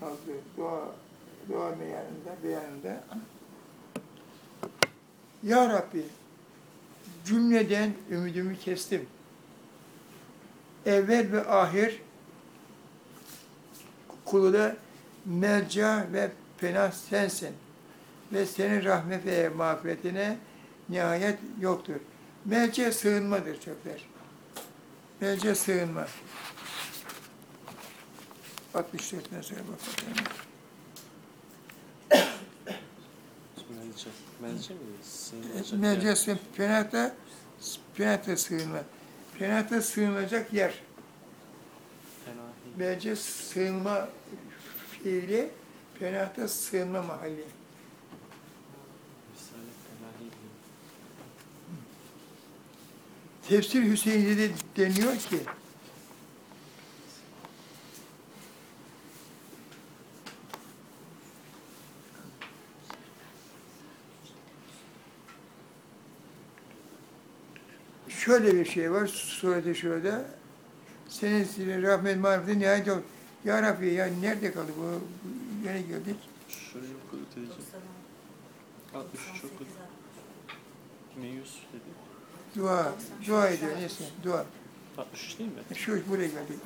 kaldığı dua, dua beyanında, beyanında Ya Rabbi cümleden ümidimi kestim. Evvel ve ahir kuluna melca ve penah sensin. Ve senin rahmet ve mağfiretine nihayet yoktur. Melce sığınmadır çocuklar. Melce sığınma. 64'ten sonra bakalım. Melce. Melce mi? Sığınacak Melce yer. sığın, penahta, penahta sığınma. Penahta sığınacak yer. Melce sığınma fiili, penahta sığınma mahalli. Tefsir Hüseyin'de de deniyor ki, şöyle bir şey var surede şurada. Senin rahmet marifeti nihayet yok. Ya Rabbi ya nerede kaldı bu? bu- Yine geldik. Ötedeki. 63 oku. Ne yüz dedi? Dua, dua ediyor neyse dua. 63 değil mi? Şu buraya geldik.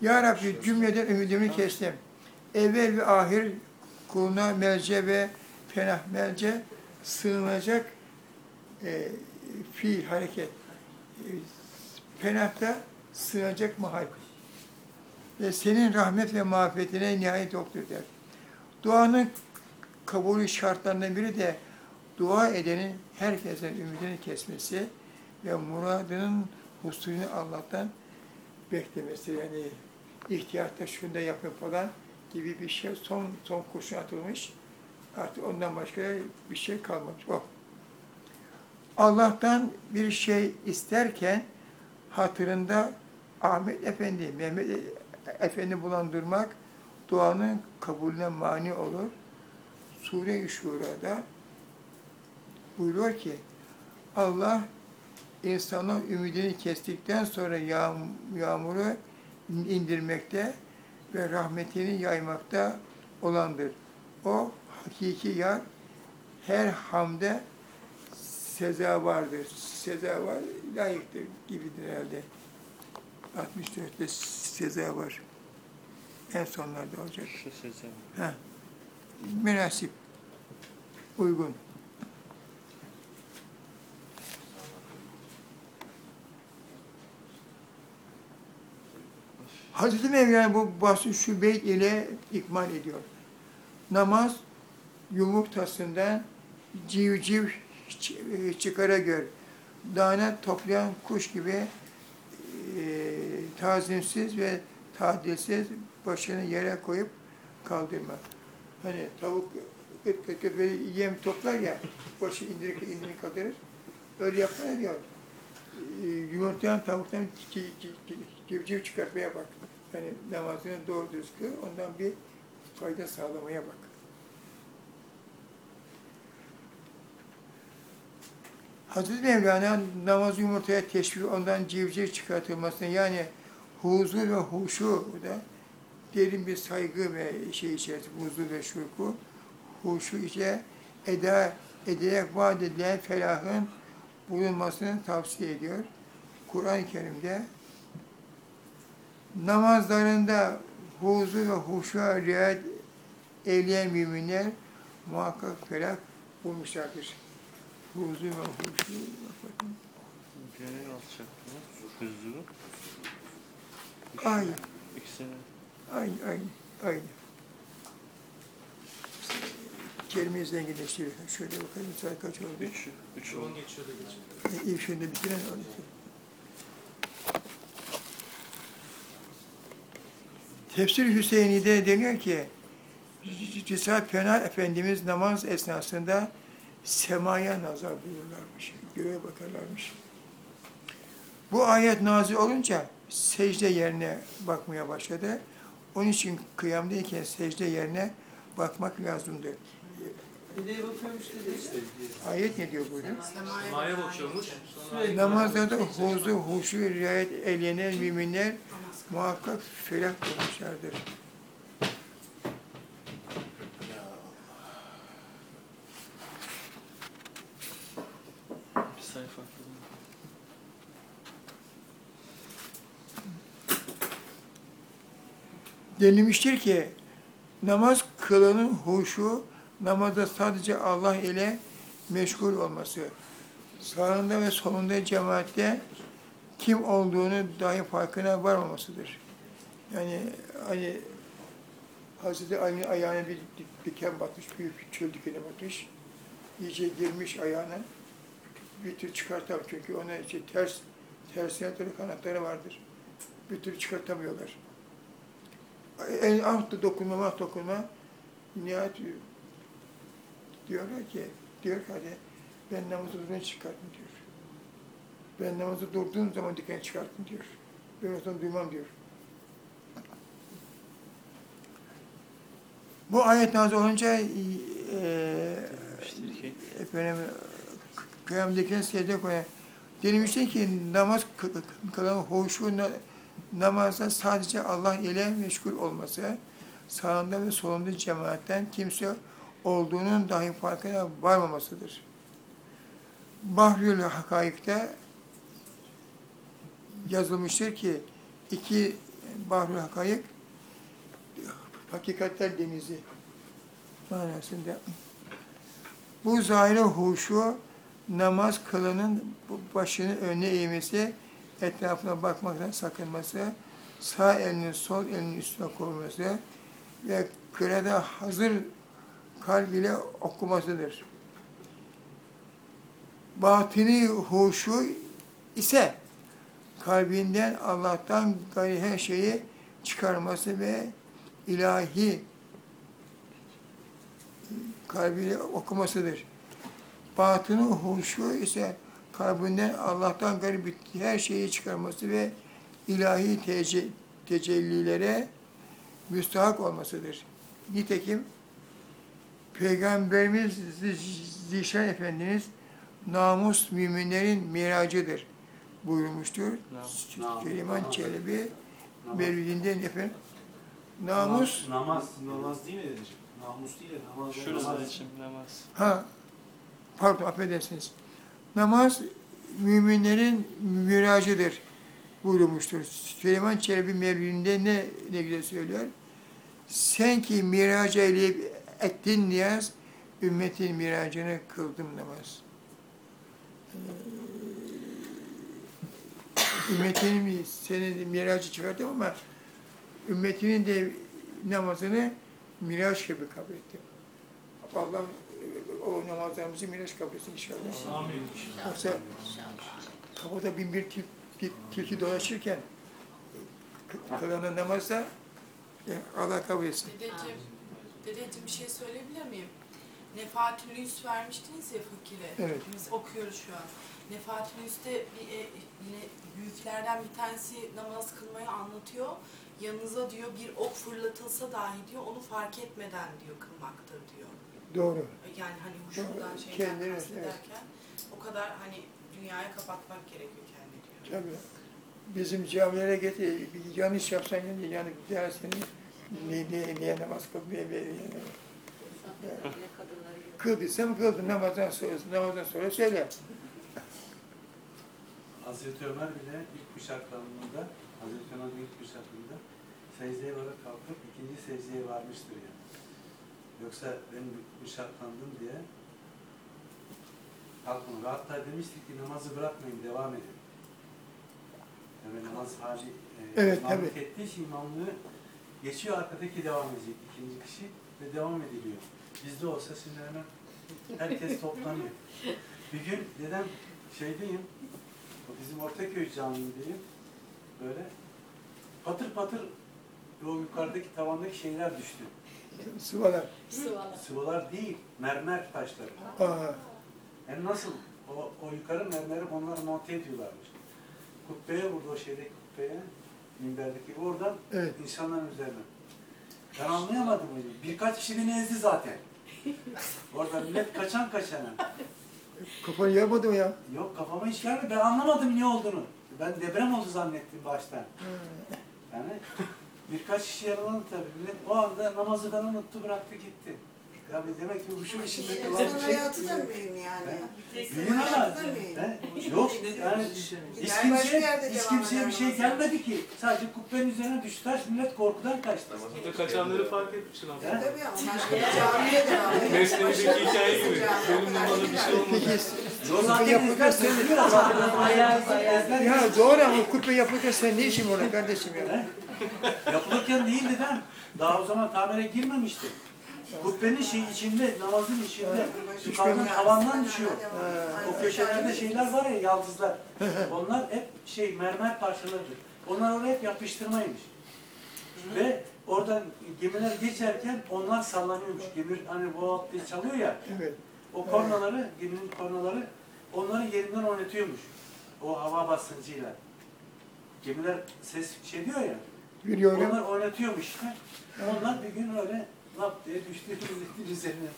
Ya Rabbi cümleden ümidimi kestim. Evvel ve ahir kuluna melce ve penah melce sığınacak e, fiil, hareket. E, penahta sığınacak mahal. Ve senin rahmet ve mağfiretine nihayet yoktur der. Duanın kabulü şartlarından biri de dua edenin herkesin ümidini kesmesi ve muradının husulünü Allah'tan beklemesi yani ihtiyatta şunu da yapın falan gibi bir şey son son kurşun atılmış. Artık ondan başka bir şey kalmamış. O. Allah'tan bir şey isterken hatırında Ahmet Efendi, Mehmet Efendi bulandırmak duanın kabulüne mani olur. Sure-i Şura'da buyuruyor ki Allah insanın ümidini kestikten sonra yağm- yağmuru indirmekte ve rahmetini yaymakta olandır. O hakiki yar her hamde seza vardır. Seza var, layıktır gibidir herhalde. 64'te seza var. En sonlarda olacak. Şu seçelim. Ha. Münasip. Uygun. Hazreti Mevlana bu bahsi şu beyt ile ikmal ediyor. Namaz yumurtasından civciv çıkara gör. Dane toplayan kuş gibi e, tazimsiz ve tadilsiz başını yere koyup kaldırma. Hani tavuk böyle yem toplar ya, başı indirir indirir kaldırır. Öyle yapmaya diyor. E, tavuktan ci- ci- ci- civciv çıkartmaya bak. Yani namazını doğru düz kıl, ondan bir fayda sağlamaya bak. Hazreti Mevlana namaz yumurtaya teşvik, ondan civciv çıkartılmasını yani huzur ve huşu da derin bir saygı ve şey içerisinde huzur ve şuku, huşu ile eda ederek vaat edilen felahın bulunmasını tavsiye ediyor. Kur'an-ı Kerim'de namazlarında huzur ve huşuğa riayet eyleyen müminler muhakkak felah bulmuşlardır. Huzur ve huşu. Gönül alçaklığı, huzuru. Aynı, İkisini aynı, aynı, aynı. Kelimeyi zenginleştiriyor. Şöyle bakalım saat kaç oldu? üçü, üç oldu. E, İlk şunu bitiren oldu. Tefsir Hüseyin'de deniyor ki Risale Pena Efendimiz namaz esnasında semaya nazar buyururlarmış, göğe bakarlarmış. Bu ayet nazil olunca secde yerine bakmaya başladı. Onun için kıyamdayken secde yerine bakmak lazımdır. Nereye bakıyormuş dedi. Ayet ne diyor burada? Semaya bakıyormuş. Namazlarda huzu, huşu, riayet eyleyen müminler muhakkak felah bulmuşlardır. Denilmiştir ki namaz kılanın huşu namazda sadece Allah ile meşgul olması. Sağında ve solunda cemaatte kim olduğunu dahi farkına varmamasıdır. Yani hani Hazreti Ali'nin ayağına bir diken batmış, büyük bir çöl dikeni batmış. İyice girmiş ayağına. Bir tür çıkartamıyor çünkü ona işte ters, tersine doğru kanatları vardır. Bir tür çıkartamıyorlar. En ah dokunma, ah dokunma. Nihayet diyorlar ki, diyor ki ben namazı durduğunu çıkartın diyor. Ben namazı durduğum zaman dikeni çıkartın diyor. Ben o duymam diyor. Bu ayet nazil olunca e, ki efendim kıyamdakine secde koyan denilmiştir ki namaz kı- kı- kılan hoşu namazda sadece Allah ile meşgul olması, sağında ve solunda cemaatten kimse olduğunun dahi farkına varmamasıdır. Bahrül Hakaik'te yazılmıştır ki iki Bahrül Hakaik hakikatler denizi manasında. Bu zahire huşu namaz kılanın bu başını önüne eğmesi, etrafına bakmaktan sakınması, sağ elini sol elinin üstüne koyması ve kırada hazır kalb ile okumasıdır. Batini huşu ise kalbinden Allah'tan gayri her şeyi çıkarması ve ilahi kalbiyle okumasıdır. Batını huşu ise kalbinden Allah'tan garip her şeyi çıkarması ve ilahi tece, tecellilere müstahak olmasıdır. Nitekim Peygamberimiz Zişan Efendimiz namus müminlerin miracıdır buyurmuştur. Süleyman Çelebi Mevlidinde efendim. Namus Namaz, namaz değil mi dedeciğim? Namus değil de namaz. şurası için namaz. Ha, pardon affedersiniz. Namaz müminlerin miracıdır buyurmuştur. Süleyman Çelebi Mevlüt'ünde ne, ne güzel söylüyor. Sen ki miraca eyleyip ettin niyaz, ümmetin miracını kıldım namaz. Ee, Ümmetinin senin miracı çıkarttım ama ümmetinin de namazını miraç gibi kabul ettim. Allah o namazlarımızı miraç kabul etsin inşallah. Amin. Yoksa kapıda bin bir til, til, tilki dolaşırken k- kılınan namazda e, Allah kabul etsin. Dedeciğim, dedeciğim bir şey söyleyebilir miyim? Nefatül Yüz vermiştiniz ya fakire. Evet. Biz okuyoruz şu an. Nefatül Yüz'de bir, e, yine büyüklerden bir tanesi namaz kılmayı anlatıyor. Yanınıza diyor bir ok fırlatılsa dahi diyor onu fark etmeden diyor kılmaktır diyor. Doğru. Yani hani huşurdan Doğru. şeyden Kendini, kastederken o kadar hani dünyaya kapatmak gerekiyor kendini diyor. Tabii. Bizim camilere getir, bir yanlış yapsan yani, yani dersin ne, ne, niye namaz kılmıyor, niye, niye, Kıldıysam kıldım, namazdan sonra, namazdan sonra söyle. Hazreti Ömer bile ilk kuşaklarında, Hazreti Ömer ilk kuşaklarında secdeye varıp kalkıp ikinci secdeye varmıştır yani. Yoksa ben kuşaklandım diye kalkmadı. Hatta demiştik ki namazı bırakmayın, devam edin. Yani namaz hali e, Evet, imamlık tabii. ettiği için imamlığı geçiyor arkadaki devam edecek ikinci kişi ve devam ediliyor. Bizde olsa şimdi hemen herkes toplanıyor. Bir gün dedem şeydeyim, o bizim Ortaköy Camii'ndeyim. Böyle patır patır o yukarıdaki tavandaki şeyler düştü. Sıvalar. Sıvılar değil, mermer taşları. Aa, Hem nasıl o, o yukarı mermeri onları monte ediyorlarmış. Kubbeye vurdu o şeydeki kubbeye, minberdeki oradan evet. insanların üzerine. Ben anlayamadım onu. Birkaç kişi beni ezdi zaten. Orada millet kaçan kaçana. Kafanı yarmadı mı ya? Yok kafama hiç gelmedi. Ben anlamadım niye olduğunu. Ben deprem oldu zannettim baştan. Yani birkaç kişi yaralandı tabii. Millet o anda namazı ben unuttu bıraktı gitti. Ya demek ki bu şu işinde İnsan kılan bir şey. hayatı da mühim yani. Mühim ama he? yok yani hiç Gider başka kimse, yerde hiç devam kimseye bir şey gelmedi ki. Sadece kubbenin üzerine düştü taş millet korkudan kaçtı. Burada kaçanları fark etmişsin abi. He? Tabii ama başka bir camiye devam ediyor. Mesnevi'deki hikaye gibi. Benim numaralı bir şey olmadı. O zaten ezber söylüyor zaten. ya doğru ama sen ne var orada kardeşim ya? Yapılırken değil dedem. Daha o zaman tamire girmemişti. Kubbenin şey içinde, namazın içinde, yukarıdan tavandan düşüyor. O köşelerde şeyler var ya, yaldızlar. Onlar hep şey mermer parçalarıdır. Onlar oraya hep yapıştırmaymış. Ve oradan gemiler geçerken onlar sallanıyormuş. Gemi hani bu diye çalıyor ya. Evet. O kornaları, geminin kornaları onları yerinden oynatıyormuş. O hava basıncıyla. Gemiler ses şey diyor ya. Biliyorum. Onlar oynatıyormuş işte. Onlar bir gün öyle lap diye düştü üzerine.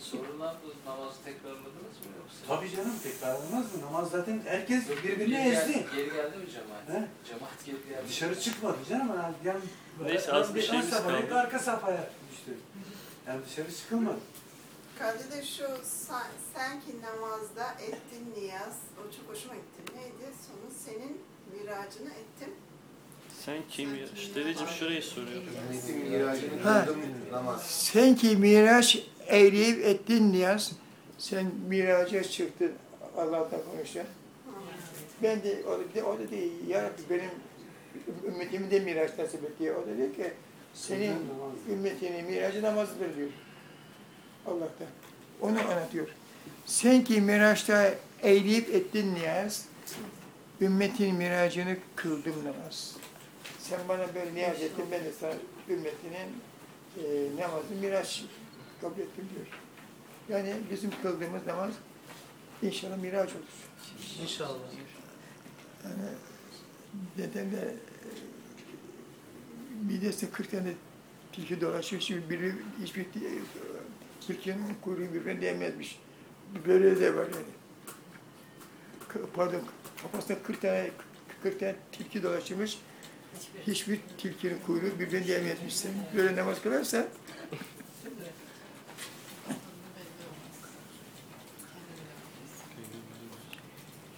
Sorulan namazı tekrarladınız mı yoksa? Tabii canım tekrarlanmaz mı? Namaz zaten herkes birbirini Geri ezdi. geldi- Geri geldi mi cemaat? He? Cemaat geri geldi. Dışarı çıkmadı canım. Yani, yani Neyse, az bir ön şeyimiz kaldı. Arka safhaya düştü. Yani dışarı çıkılmadı. Kadir de şu sen, sen ki namazda ettin niyaz, o çok hoşuma gitti. Neydi? Sonu senin miracını ettim. Sen kim? İşte dedeciğim şurayı soruyor. Ha. Sen ki miraç eyleyip ettin niyaz. Sen miraca çıktın. Allah'tan konuştun. Ben de o da, o da. Ya benim ümmetimi de miraç nasip et diye. O da diyor ki senin ümmetinin miracı namazıdır diyor. Allah'tan. Onu anlatıyor. Sen ki miraçta eyleyip ettin niyaz. Ümmetin miracını kıldım namaz. Sen bana böyle niyaz ettin, ben de sana ümmetinin e, namazı miraç kabul ettim diyor. Yani bizim kıldığımız namaz inşallah miraç olur. İnşallah. Yani dedem de e, midesinde 40 tane tilki dolaşıyor. Şimdi biri hiçbir ti- e, tilkinin kuyruğu birbirine değmezmiş. Böyle de var yani. Pardon, kafasında 40 tane 40 tane tilki dolaşmış. Hiçbir tilkinin kuyruğu birbirine değmezmiş. Sen böyle namaz kılarsa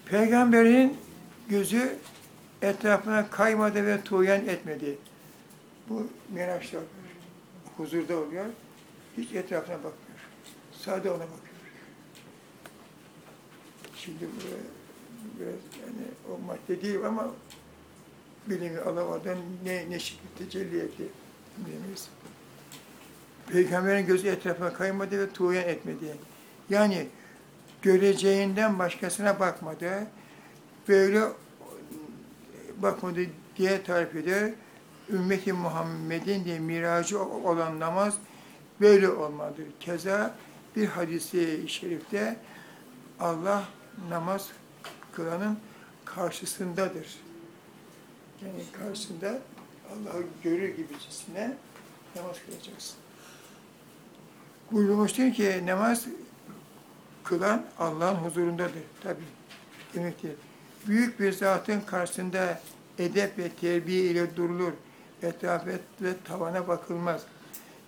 Peygamberin gözü etrafına kaymadı ve tuğyan etmedi. Bu miraçta oluyor. Huzurda oluyor. Hiç etrafına bakmıyor. Sadece ona bakıyor. Şimdi biraz yani o madde değil ama bilimi alamadan ne, ne şekilde tecelli etti bilemeyiz. Peygamberin gözü etrafına kaymadı ve tuğyan etmedi. Yani göreceğinden başkasına bakmadı. Böyle bakmadı diye tarif ediyor. Ümmeti Muhammed'in de miracı olan namaz böyle olmalıdır. Keza bir hadisi şerifte Allah namaz kılanın karşısındadır. Yani karşısında Allah'ı görür gibicesine namaz kılacaksın. Buyurmuştur ki namaz kılan Allah'ın huzurundadır. Tabi demektir. Büyük bir zatın karşısında edep ve terbiye ile durulur. Etrafet ve tavana bakılmaz.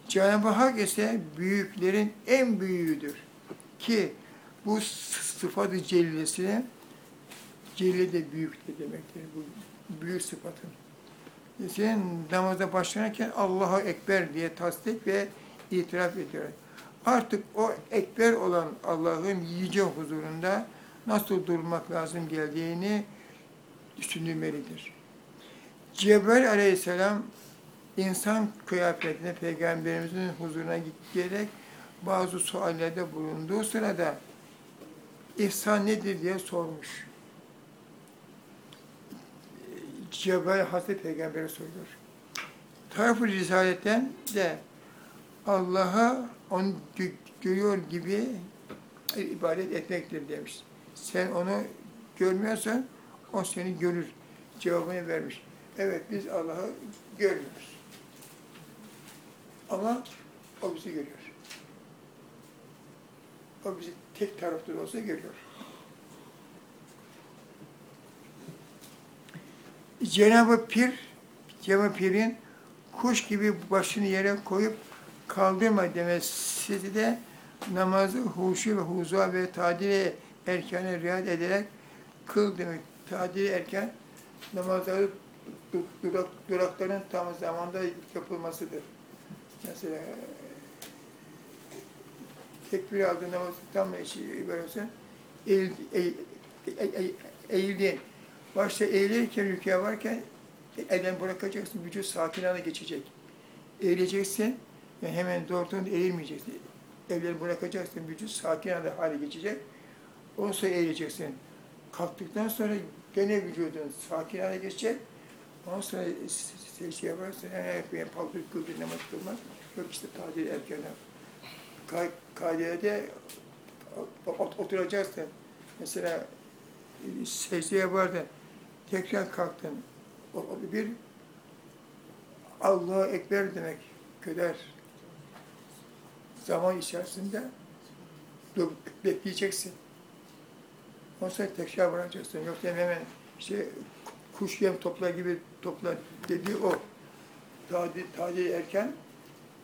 Cenab-ı Hak ise büyüklerin en büyüğüdür. Ki bu sıfatı cellesine celle de büyüktür demektir. Bu büyük sıfatın. Sen namaza başlarken Allahu Ekber diye tasdik ve itiraf ediyor. Artık o ekber olan Allah'ın yüce huzurunda nasıl durmak lazım geldiğini düşünülmelidir. Cebrail aleyhisselam insan kıyafetine peygamberimizin huzuruna giderek bazı suallerde bulunduğu sırada ihsan nedir diye sormuş. Cebrail Hazreti Peygamber'e soruyor. Taraf-ı Risaletten de Allah'a onu gö- görüyor gibi ibadet etmektir demiş. Sen onu görmüyorsan o seni görür cevabını vermiş. Evet biz Allah'ı görmüyoruz. Ama o bizi görüyor. O bizi tek taraflı olsa görüyor. Cenab-ı Pir, Cenab-ı Pir'in kuş gibi başını yere koyup kaldırma demesi de namazı huşu ve huzuğa ve tadili erkene riayet ederek kıl demek. Tadili erken namazları du- durak, durakların tam zamanda yapılmasıdır. Mesela tekbir aldığın namazı tam eğil, eğildin. Başta eğilirken, rükûya varken elden bırakacaksın, vücut sakin hale geçecek. Eğileceksin, yani hemen doğrultuğunda eğilmeyeceksin. Elleri bırakacaksın, vücut sakin hale, hale geçecek. Ondan sonra eğileceksin. Kalktıktan sonra gene vücudun sakin hale geçecek. Ondan sonra secde yaparsın, yani benim paldır kıldır namaz kılmaz. Yok işte tadil erkene. Kadirede oturacaksın. Mesela e, secdeye vardın, tekrar kalktın. O, bir Allahu Ekber demek kadar zaman içerisinde dur, bekleyeceksin. Ondan sonra tekrar varacaksın. Yoksa hemen işte kuş yem toplar gibi toplar dediği o. Tadi, tadi erken,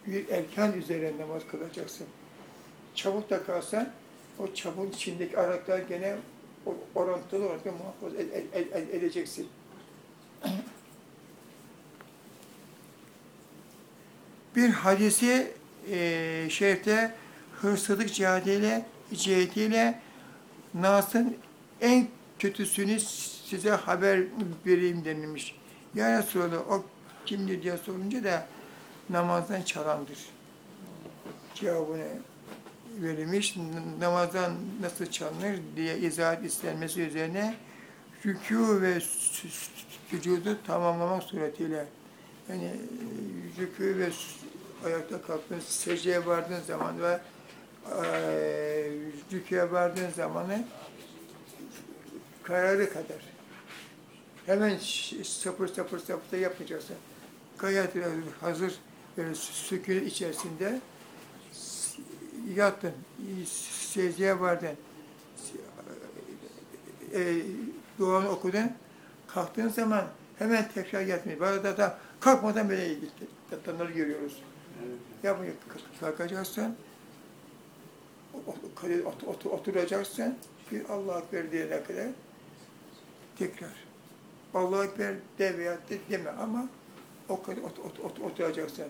bir erken üzerine namaz kılacaksın. Çabuk da kalsan, o çabuğun içindeki araklar gene orantılı olarak muhafaza ed- ed- ed- ed- edeceksin. Bir hadisi e, şerifte hırsızlık cihadiyle, cihetiyle Nas'ın en kötüsünü size haber vereyim denilmiş. Ya Resulallah o kimdir diye sorunca da namazdan çalandır. Cevabını verilmiş. Namazdan nasıl çalınır diye izahat istenmesi üzerine rükû ve sücudu tamamlamak suretiyle yani e, rükû ve ayakta kalktığın, secdeye vardığın zaman ve eee rükûya vardığın zamanı kararı kadar hemen sapır sapır sapır da yapmayacaksın. Gayet hazır böyle sü- sükûnet içerisinde yattın, secdeye vardın, e, duanı okudun, kalktığın zaman hemen tekrar yatmayın. Bu arada da kalkmadan böyle gitti. Yatanları görüyoruz. Evet. Yapmayın, kalkacaksın, oturacaksın, bir Allah Ekber diyene kadar tekrar. Allah Ekber de veya de deme ama o kadar ot- ot- ot- oturacaksın.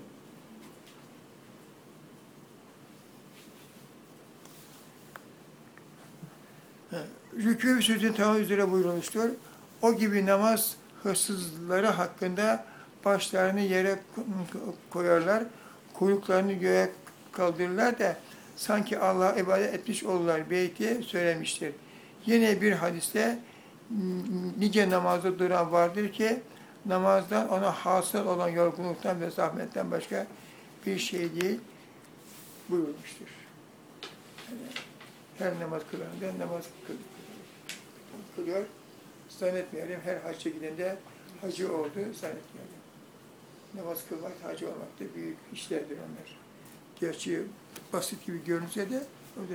Rükû ve sözün tamam üzere buyurulmuştur. O gibi namaz hırsızları hakkında başlarını yere koyarlar, kuyruklarını göğe kaldırırlar da sanki Allah'a ibadet etmiş olurlar beyti söylemiştir. Yine bir hadiste nice namazda duran vardır ki namazdan ona hasıl olan yorgunluktan ve zahmetten başka bir şey değil buyurmuştur. Yani her namaz kılanında namaz kıl, kılıyor. Zannetmeyelim her hacca gidende hacı oldu zannetmeyelim. Namaz kılmak hacı olmak da büyük işlerdir onlar. Gerçi basit gibi görünse de orada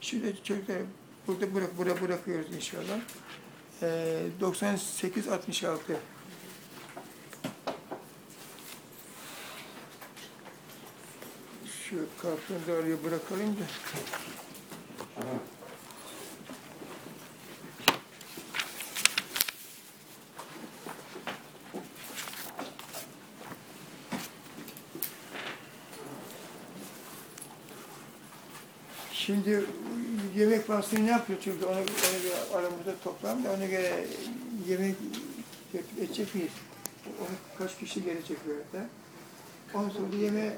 şimdi çocuklar burada bırak, bura bırakıyoruz inşallah. Ee, 98-66 şu kartonu da oraya bırakalım da. Şimdi faslını ne yapıyor çünkü onu, onu bir aramızda toplam da ona göre yemek edecek miyiz? Onu kaç kişi gelecek böyle de? Ondan sonra yemeğe